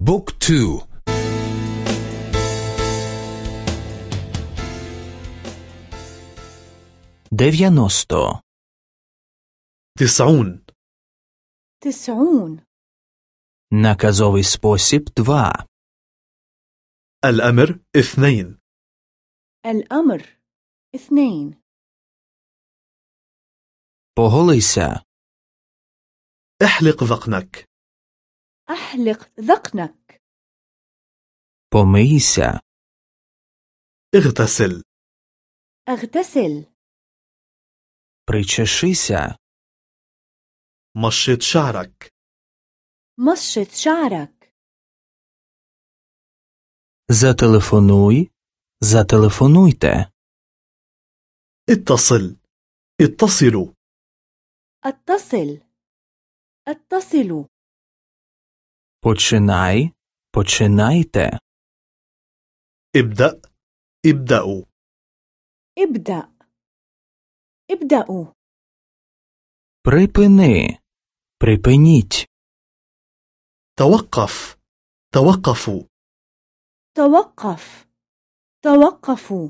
Book two. Дев'яносто تسعون تسعون Наказовий спосіб два الأمر اثنين الأمر اثنين Поголися احلق ذقنك أحلق ذقنك помийся اغتسل أغتسل причешися مشط شعرك مشط شعرك зателефонуй зателефонуйте اتصل اتصلوا اتصل اتصلوا починай починайте ابدأ ابدأوا ابدأ ابدأوا припини припиніть توقف توقفوا توقف توقفوا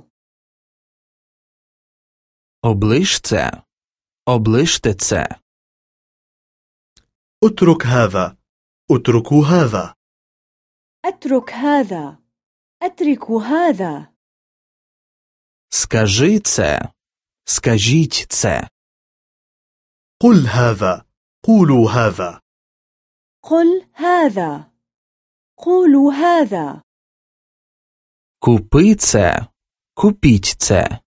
оближ це оближте це اترك هذا اتركوا هذا أترك هذا أترك هذا скажи це скажіть це قل هذا قولوا هذا قل هذا قولوا هذا купи це купіть це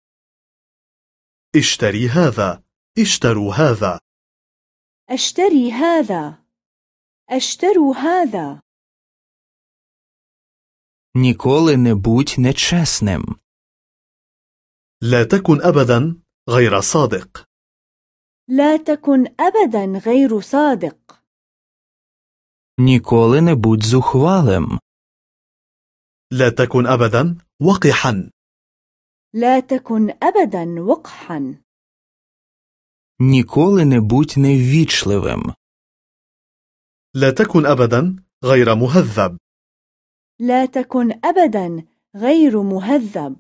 اشتري هذا اشتروا هذا أشتري هذا أشتروا هذا ніколи не будь нечесним لا تكن أبدا غير صادق لا تكن أبدا غير صادق ніколи не будь зухвалим لا تكن أبدا وقحا لا تكن أبدا وقحا ніколи не будь неввічливим لا تكن أبدا غير مهذب لا تكن أبدا غير مهذب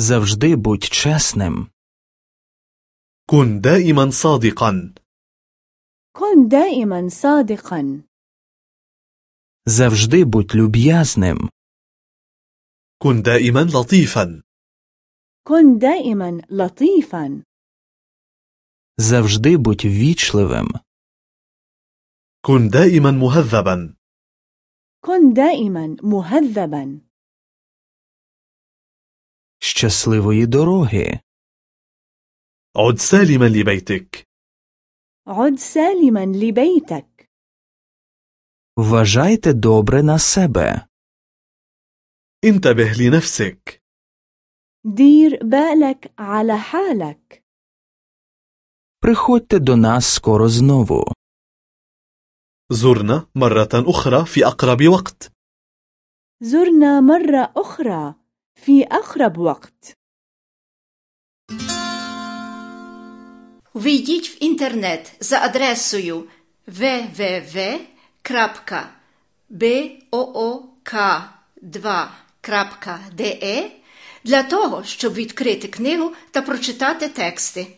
завжди будь чесним كن دائما صادقا كن دائما صادقا завжди будь люб'язним كن دائما لطيفا كن دائما لطيفا завжди будь ввічливим كن دائما مهذبا كن دائما مهذبا щасливої дороги عد سالما لبيتك عد سالما لبيتك вважайте добре на себе انتبه لنفسك دير بالك على حالك приходьте до нас скоро знову زرنا مرة أخرى في أقرب وقت زرنا مرة أخرى في أقرب وقت Ввійдіть в інтернет за адресою www.book2.de для того, щоб відкрити книгу та прочитати тексти.